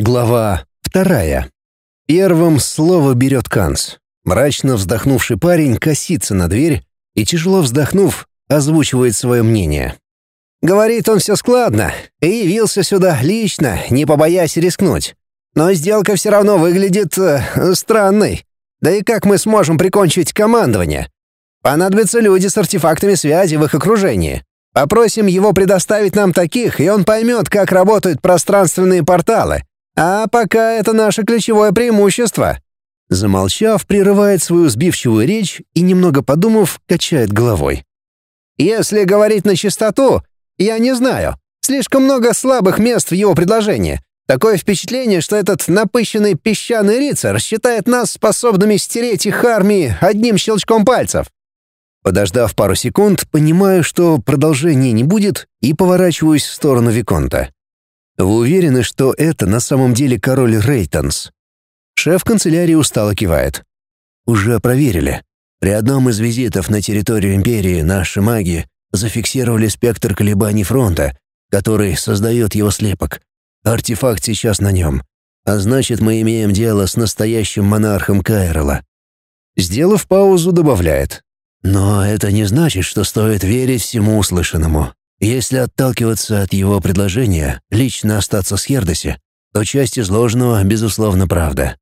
Глава вторая. Первым слово берет Канс. Мрачно вздохнувший парень косится на дверь и, тяжело вздохнув, озвучивает свое мнение. Говорит он все складно и явился сюда лично, не побоясь рискнуть. Но сделка все равно выглядит э, странной. Да и как мы сможем прикончить командование? Понадобятся люди с артефактами связи в их окружении. Попросим его предоставить нам таких, и он поймет, как работают пространственные порталы. А пока это наше ключевое преимущество». Замолчав, прерывает свою сбивчивую речь и, немного подумав, качает головой. «Если говорить на чистоту, я не знаю. Слишком много слабых мест в его предложении. Такое впечатление, что этот напыщенный песчаный рицарь считает нас способными стереть их армии одним щелчком пальцев. Подождав пару секунд, понимаю, что продолжения не будет, и поворачиваюсь в сторону Виконта. Вы уверены, что это на самом деле король Рейтонс? Шеф канцелярии устало кивает. Уже проверили. При одном из визитов на территорию империи наши маги зафиксировали спектр колебаний фронта, который создает его слепок. Артефакт сейчас на нем. А значит, мы имеем дело с настоящим монархом Кайрела. Сделав паузу, добавляет. Но это не значит, что стоит верить всему услышанному. Если отталкиваться от его предложения лично остаться с Хердоси, то часть изложенного, безусловно, правда.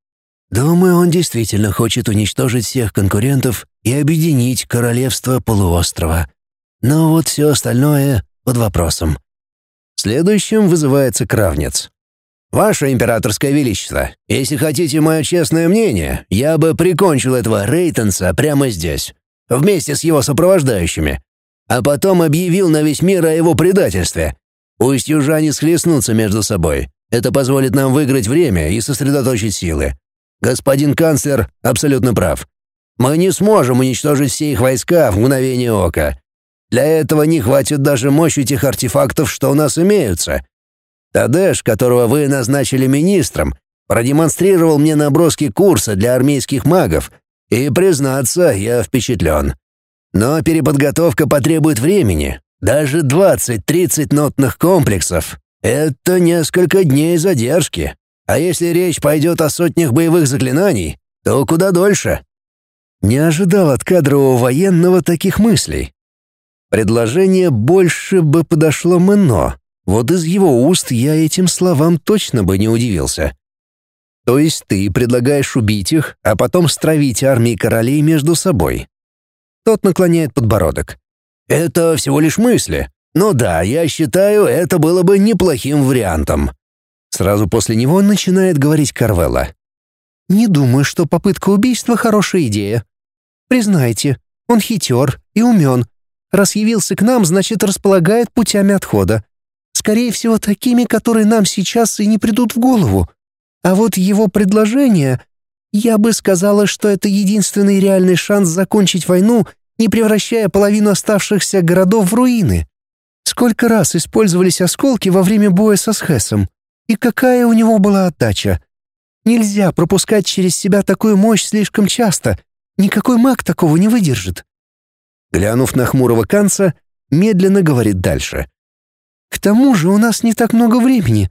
Думаю, он действительно хочет уничтожить всех конкурентов и объединить королевство полуострова. Но вот все остальное под вопросом. Следующим вызывается Кравнец. «Ваше императорское величество, если хотите мое честное мнение, я бы прикончил этого Рейтенса прямо здесь, вместе с его сопровождающими а потом объявил на весь мир о его предательстве. Пусть южане схлестнутся между собой. Это позволит нам выиграть время и сосредоточить силы. Господин канцлер абсолютно прав. Мы не сможем уничтожить все их войска в мгновение ока. Для этого не хватит даже мощи тех артефактов, что у нас имеются. Тадеш, которого вы назначили министром, продемонстрировал мне наброски курса для армейских магов, и, признаться, я впечатлен. Но переподготовка потребует времени. Даже 20-30 нотных комплексов — это несколько дней задержки. А если речь пойдет о сотнях боевых заклинаний, то куда дольше. Не ожидал от кадрового военного таких мыслей. Предложение больше бы подошло Мэно. Вот из его уст я этим словам точно бы не удивился. То есть ты предлагаешь убить их, а потом стравить армии королей между собой. Тот наклоняет подбородок. «Это всего лишь мысли. Но да, я считаю, это было бы неплохим вариантом». Сразу после него начинает говорить Карвелла. «Не думаю, что попытка убийства — хорошая идея. Признайте, он хитер и умен. Раз явился к нам, значит, располагает путями отхода. Скорее всего, такими, которые нам сейчас и не придут в голову. А вот его предложение я бы сказала, что это единственный реальный шанс закончить войну, не превращая половину оставшихся городов в руины. Сколько раз использовались осколки во время боя со Схесом? И какая у него была отдача? Нельзя пропускать через себя такую мощь слишком часто. Никакой маг такого не выдержит. Глянув на хмурого Канца, медленно говорит дальше. К тому же у нас не так много времени.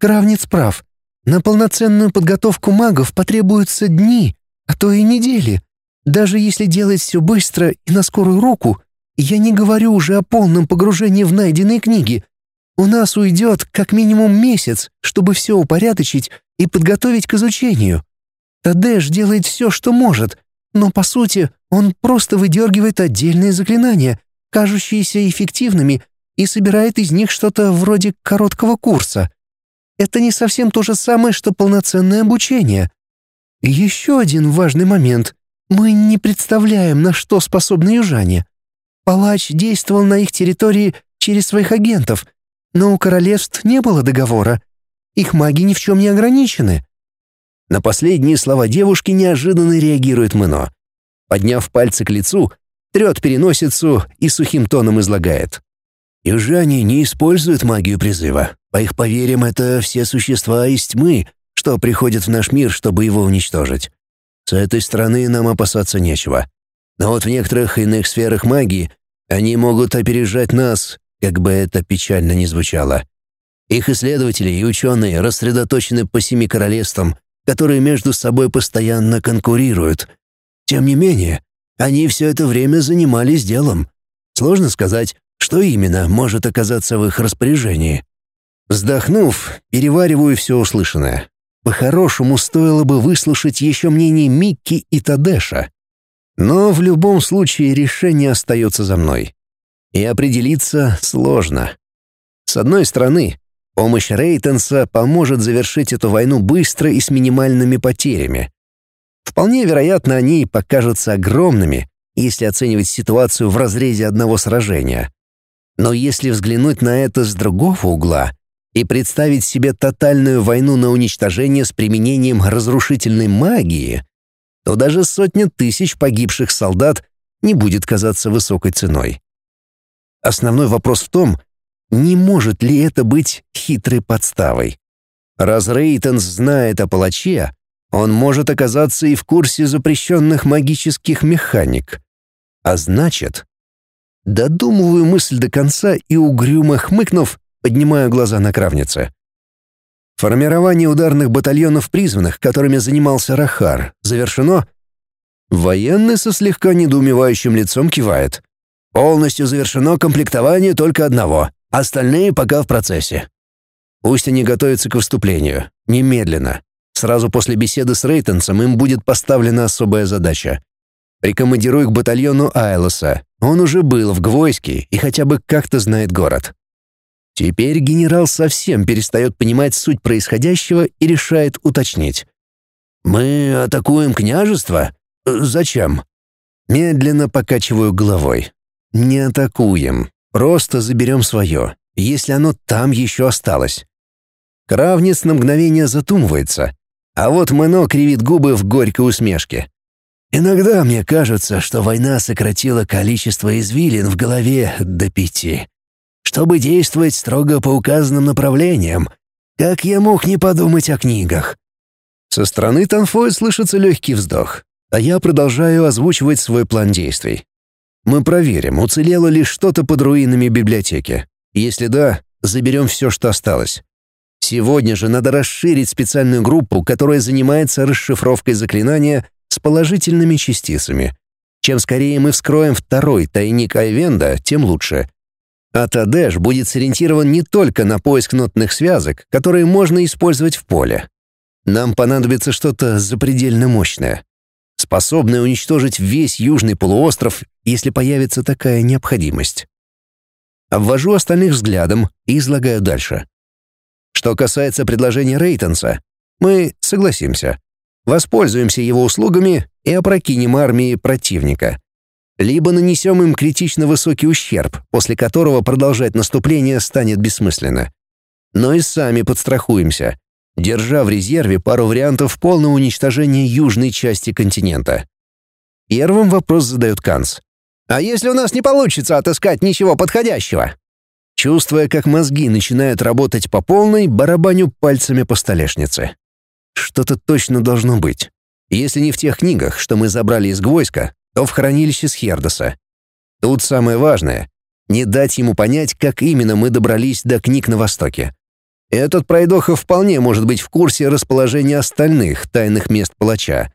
Кравниц прав. На полноценную подготовку магов потребуются дни, а то и недели. Даже если делать все быстро и на скорую руку, я не говорю уже о полном погружении в найденные книги. У нас уйдет как минимум месяц, чтобы все упорядочить и подготовить к изучению. Тадеш делает все, что может, но, по сути, он просто выдергивает отдельные заклинания, кажущиеся эффективными, и собирает из них что-то вроде короткого курса. Это не совсем то же самое, что полноценное обучение. Еще один важный момент. Мы не представляем, на что способны южане. Палач действовал на их территории через своих агентов, но у королевств не было договора. Их маги ни в чем не ограничены. На последние слова девушки неожиданно реагирует Мэно. Подняв пальцы к лицу, трет переносицу и сухим тоном излагает. Южане не используют магию призыва. По их поверьям, это все существа из тьмы, что приходят в наш мир, чтобы его уничтожить. С этой стороны нам опасаться нечего. Но вот в некоторых иных сферах магии они могут опережать нас, как бы это печально ни звучало. Их исследователи и ученые рассредоточены по семи королевствам, которые между собой постоянно конкурируют. Тем не менее, они все это время занимались делом. Сложно сказать, что именно может оказаться в их распоряжении. Вздохнув, перевариваю все услышанное. По-хорошему, стоило бы выслушать еще мнение Микки и Тадеша. Но в любом случае решение остается за мной. И определиться сложно. С одной стороны, помощь Рейтенса поможет завершить эту войну быстро и с минимальными потерями. Вполне вероятно, они покажутся огромными, если оценивать ситуацию в разрезе одного сражения. Но если взглянуть на это с другого угла и представить себе тотальную войну на уничтожение с применением разрушительной магии, то даже сотня тысяч погибших солдат не будет казаться высокой ценой. Основной вопрос в том, не может ли это быть хитрой подставой. Раз Рейтенс знает о палаче, он может оказаться и в курсе запрещенных магических механик. А значит... Додумываю мысль до конца и, угрюмо хмыкнув, поднимаю глаза на кравнице. Формирование ударных батальонов призванных, которыми занимался Рахар, завершено. Военный со слегка недоумевающим лицом кивает. Полностью завершено комплектование только одного, остальные пока в процессе. Пусть они готовятся к выступлению. Немедленно. Сразу после беседы с Рейтенсом им будет поставлена особая задача. Прикомандируй к батальону Айлоса. Он уже был в Гвойске и хотя бы как-то знает город. Теперь генерал совсем перестает понимать суть происходящего и решает уточнить. «Мы атакуем княжество? Зачем?» Медленно покачиваю головой. «Не атакуем. Просто заберем свое, если оно там еще осталось». Кравниц на мгновение затумывается, а вот Мэно кривит губы в горькой усмешке. «Иногда мне кажется, что война сократила количество извилин в голове до пяти. Чтобы действовать строго по указанным направлениям, как я мог не подумать о книгах?» Со стороны Танфоя слышится легкий вздох, а я продолжаю озвучивать свой план действий. Мы проверим, уцелело ли что-то под руинами библиотеки. Если да, заберем все, что осталось. Сегодня же надо расширить специальную группу, которая занимается расшифровкой заклинания с положительными частицами. Чем скорее мы вскроем второй тайник Айвенда, тем лучше. А Тадеш будет сориентирован не только на поиск нотных связок, которые можно использовать в поле. Нам понадобится что-то запредельно мощное, способное уничтожить весь южный полуостров, если появится такая необходимость. Обвожу остальных взглядом и излагаю дальше. Что касается предложения Рейтенса, мы согласимся. Воспользуемся его услугами и опрокинем армии противника. Либо нанесем им критично высокий ущерб, после которого продолжать наступление станет бессмысленно. Но и сами подстрахуемся, держа в резерве пару вариантов полного уничтожения южной части континента. Первым вопрос задает Канс. «А если у нас не получится отыскать ничего подходящего?» Чувствуя, как мозги начинают работать по полной, барабаню пальцами по столешнице. Что-то точно должно быть. Если не в тех книгах, что мы забрали из Гвойска, то в хранилище Схердоса. Тут самое важное — не дать ему понять, как именно мы добрались до книг на Востоке. Этот пройдоха вполне может быть в курсе расположения остальных тайных мест палача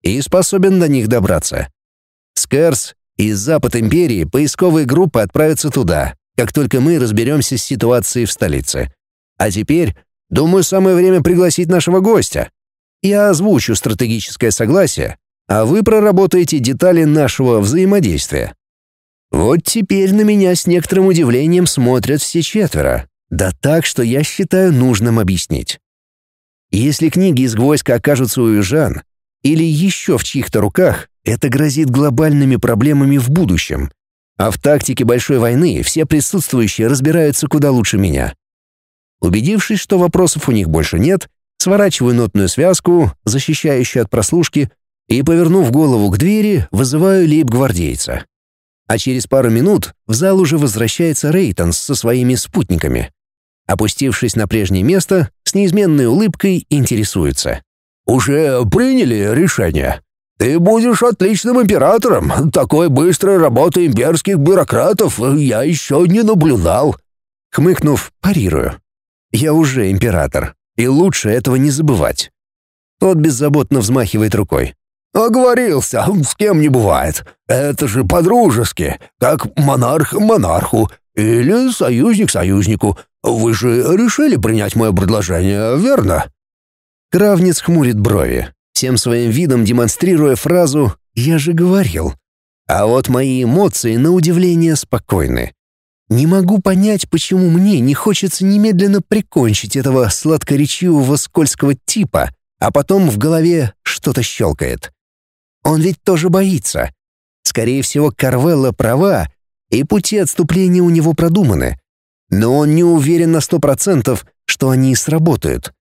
и способен до них добраться. Скерс и Запад Империи поисковые группы отправятся туда, как только мы разберемся с ситуацией в столице. А теперь, думаю, самое время пригласить нашего гостя. Я озвучу стратегическое согласие, а вы проработаете детали нашего взаимодействия. Вот теперь на меня с некоторым удивлением смотрят все четверо. Да так, что я считаю нужным объяснить. Если книги из гвоздка окажутся у южан или еще в чьих-то руках, это грозит глобальными проблемами в будущем, а в тактике большой войны все присутствующие разбираются куда лучше меня. Убедившись, что вопросов у них больше нет, сворачиваю нотную связку, защищающую от прослушки, и, повернув голову к двери, вызываю лейб-гвардейца. А через пару минут в зал уже возвращается Рейтонс со своими спутниками. Опустившись на прежнее место, с неизменной улыбкой интересуется. «Уже приняли решение?» Ты будешь отличным императором. Такой быстрой работы имперских бюрократов я еще не наблюдал». Хмыкнув, парирую. Я уже император, и лучше этого не забывать. Тот беззаботно взмахивает рукой. «Оговорился, с кем не бывает. Это же по-дружески, как монарх монарху или союзник союзнику. Вы же решили принять мое предложение, верно?» Кравнец хмурит брови, всем своим видом демонстрируя фразу «я же говорил». А вот мои эмоции, на удивление, спокойны. Не могу понять, почему мне не хочется немедленно прикончить этого сладкоречивого скользкого типа, а потом в голове что-то щелкает. Он ведь тоже боится. Скорее всего, Карвелла права, и пути отступления у него продуманы. Но он не уверен на сто процентов, что они сработают.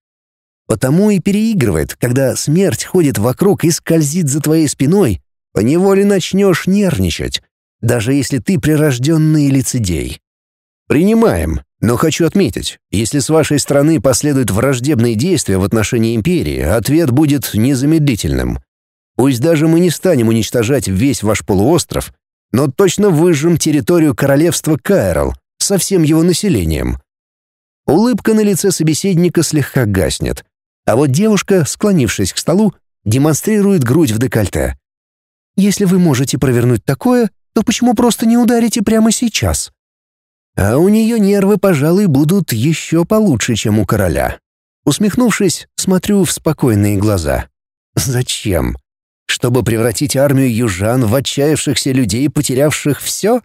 Потому и переигрывает, когда смерть ходит вокруг и скользит за твоей спиной, поневоле начнешь нервничать, даже если ты прирожденный лицедей. Принимаем, но хочу отметить, если с вашей стороны последуют враждебные действия в отношении империи, ответ будет незамедлительным. Пусть даже мы не станем уничтожать весь ваш полуостров, но точно выжжем территорию королевства Кайрл со всем его населением. Улыбка на лице собеседника слегка гаснет, а вот девушка, склонившись к столу, демонстрирует грудь в декольте. «Если вы можете провернуть такое, то почему просто не ударите прямо сейчас?» А у нее нервы, пожалуй, будут еще получше, чем у короля. Усмехнувшись, смотрю в спокойные глаза. «Зачем? Чтобы превратить армию южан в отчаявшихся людей, потерявших все?»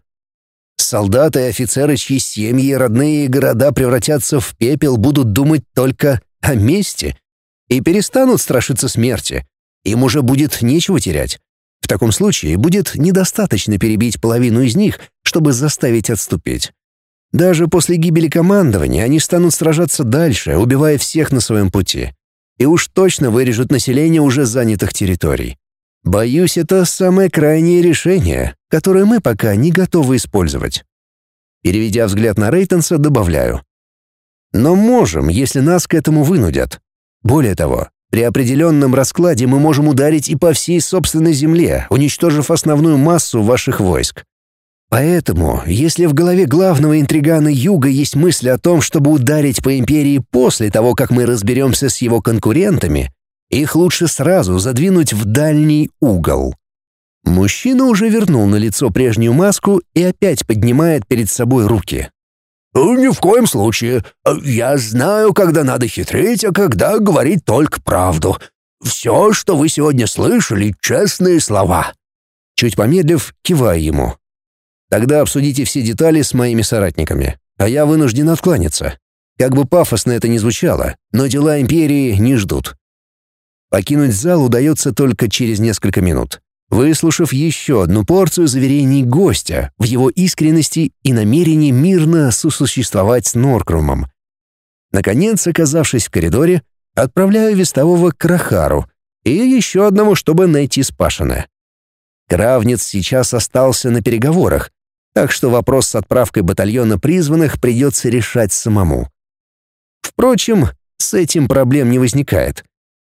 Солдаты и офицеры, чьи семьи, родные города превратятся в пепел, будут думать только о мести и перестанут страшиться смерти. Им уже будет нечего терять. В таком случае будет недостаточно перебить половину из них, чтобы заставить отступить. Даже после гибели командования они станут сражаться дальше, убивая всех на своем пути. И уж точно вырежут население уже занятых территорий. Боюсь, это самое крайнее решение, которое мы пока не готовы использовать. Переведя взгляд на Рейтенса, добавляю. Но можем, если нас к этому вынудят. Более того, при определенном раскладе мы можем ударить и по всей собственной земле, уничтожив основную массу ваших войск. Поэтому, если в голове главного интригана Юга есть мысль о том, чтобы ударить по империи после того, как мы разберемся с его конкурентами, их лучше сразу задвинуть в дальний угол. Мужчина уже вернул на лицо прежнюю маску и опять поднимает перед собой руки. «Ни в коем случае. Я знаю, когда надо хитрить, а когда говорить только правду. Все, что вы сегодня слышали, честные слова». Чуть помедлив, киваю ему. Тогда обсудите все детали с моими соратниками, а я вынужден откланяться. Как бы пафосно это ни звучало, но дела империи не ждут. Покинуть зал удается только через несколько минут, выслушав еще одну порцию заверений гостя в его искренности и намерении мирно сосуществовать с Норкрумом. Наконец, оказавшись в коридоре, отправляю вестового к Рахару и еще одному, чтобы найти Спашина. Кравнец сейчас остался на переговорах, так что вопрос с отправкой батальона призванных придется решать самому. Впрочем, с этим проблем не возникает.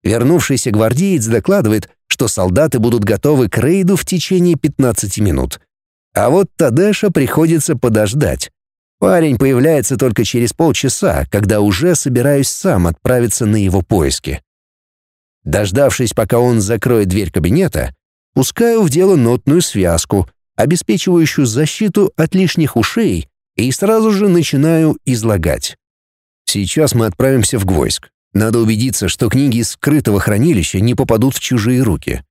Вернувшийся гвардеец докладывает, что солдаты будут готовы к рейду в течение 15 минут. А вот Тадеша приходится подождать. Парень появляется только через полчаса, когда уже собираюсь сам отправиться на его поиски. Дождавшись, пока он закроет дверь кабинета, пускаю в дело нотную связку, обеспечивающую защиту от лишних ушей, и сразу же начинаю излагать. Сейчас мы отправимся в Гвойск. Надо убедиться, что книги из скрытого хранилища не попадут в чужие руки.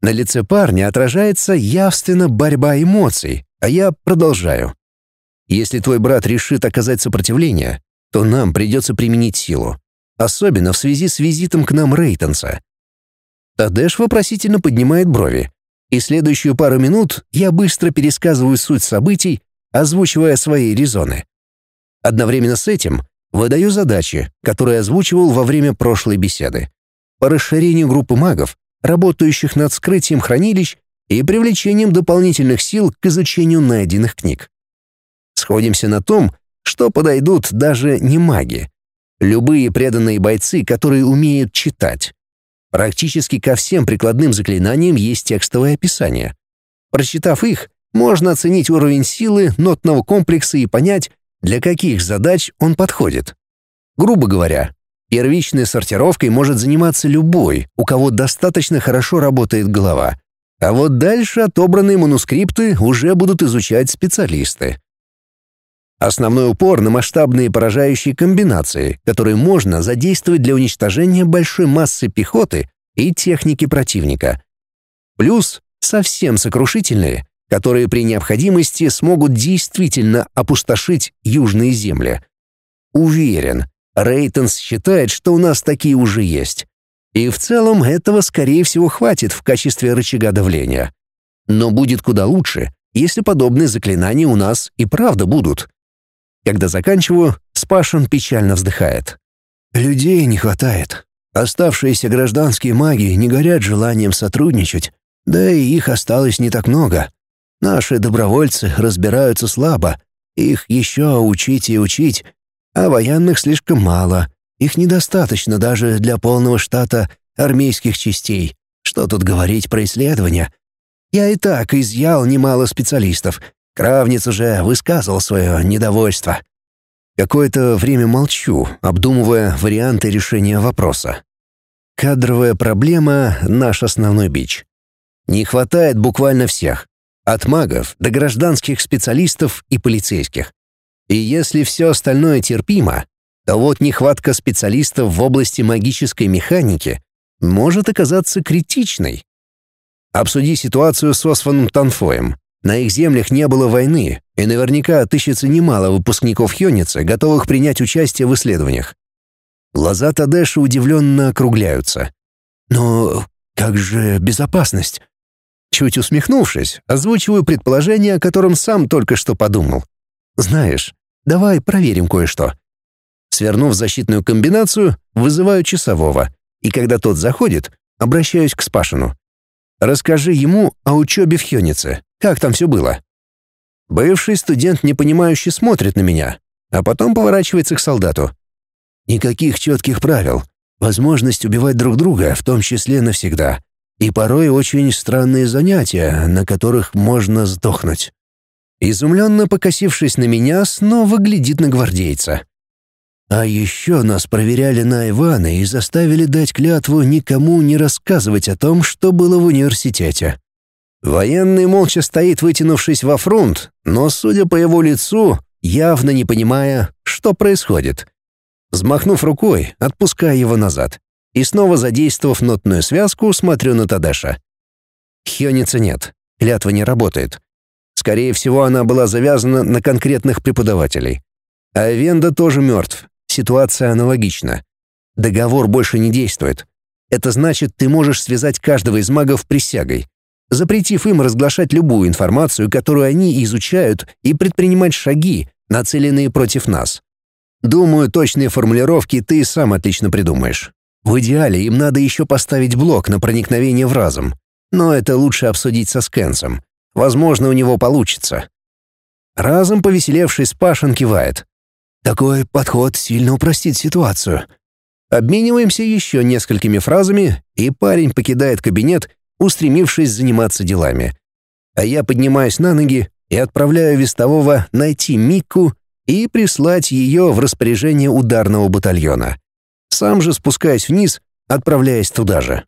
На лице парня отражается явственно борьба эмоций, а я продолжаю. Если твой брат решит оказать сопротивление, то нам придется применить силу. Особенно в связи с визитом к нам Рейтенса. Тадеш вопросительно поднимает брови, и следующую пару минут я быстро пересказываю суть событий, озвучивая свои резоны. Одновременно с этим выдаю задачи, которые озвучивал во время прошлой беседы, по расширению группы магов, работающих над скрытием хранилищ и привлечением дополнительных сил к изучению найденных книг. Сходимся на том, что подойдут даже не маги. Любые преданные бойцы, которые умеют читать. Практически ко всем прикладным заклинаниям есть текстовое описание. Прочитав их, можно оценить уровень силы нотного комплекса и понять, для каких задач он подходит. Грубо говоря, первичной сортировкой может заниматься любой, у кого достаточно хорошо работает голова. А вот дальше отобранные манускрипты уже будут изучать специалисты. Основной упор на масштабные поражающие комбинации, которые можно задействовать для уничтожения большой массы пехоты и техники противника. Плюс совсем сокрушительные, которые при необходимости смогут действительно опустошить южные земли. Уверен, Рейтонс считает, что у нас такие уже есть. И в целом этого, скорее всего, хватит в качестве рычага давления. Но будет куда лучше, если подобные заклинания у нас и правда будут. Когда заканчиваю, Спашин печально вздыхает. «Людей не хватает. Оставшиеся гражданские маги не горят желанием сотрудничать, да и их осталось не так много. Наши добровольцы разбираются слабо, их еще учить и учить, а военных слишком мало, их недостаточно даже для полного штата армейских частей. Что тут говорить про исследования? Я и так изъял немало специалистов. Кравниц уже высказывал свое недовольство. Какое-то время молчу, обдумывая варианты решения вопроса. Кадровая проблема — наш основной бич. Не хватает буквально всех. От магов до гражданских специалистов и полицейских. И если все остальное терпимо, то вот нехватка специалистов в области магической механики может оказаться критичной. Обсуди ситуацию с Осваном Танфоем. На их землях не было войны, и наверняка отыщется немало выпускников Хёница, готовых принять участие в исследованиях. Глаза Тадеша удивленно округляются. «Но как же безопасность? Чуть усмехнувшись, озвучиваю предположение, о котором сам только что подумал. «Знаешь, давай проверим кое-что». Свернув защитную комбинацию, вызываю часового, и когда тот заходит, обращаюсь к Спашину. «Расскажи ему о учебе в Хёнице. Как там все было?» Бывший студент непонимающе смотрит на меня, а потом поворачивается к солдату. «Никаких четких правил. Возможность убивать друг друга, в том числе навсегда и порой очень странные занятия, на которых можно сдохнуть. Изумленно покосившись на меня, снова глядит на гвардейца. А еще нас проверяли на Ивана и заставили дать клятву никому не рассказывать о том, что было в университете. Военный молча стоит, вытянувшись во фронт, но, судя по его лицу, явно не понимая, что происходит. Взмахнув рукой, отпуская его назад и снова задействовав нотную связку, смотрю на Тадеша. Хёница нет, клятва не работает. Скорее всего, она была завязана на конкретных преподавателей. А Венда тоже мертв. Ситуация аналогична. Договор больше не действует. Это значит, ты можешь связать каждого из магов присягой, запретив им разглашать любую информацию, которую они изучают, и предпринимать шаги, нацеленные против нас. Думаю, точные формулировки ты сам отлично придумаешь. В идеале им надо еще поставить блок на проникновение в разум. Но это лучше обсудить со Скэнсом. Возможно, у него получится. Разом повеселевший Спашин кивает. Такой подход сильно упростит ситуацию. Обмениваемся еще несколькими фразами, и парень покидает кабинет, устремившись заниматься делами. А я поднимаюсь на ноги и отправляю вестового найти Микку и прислать ее в распоряжение ударного батальона. Сам же спускаюсь вниз, отправляясь туда же.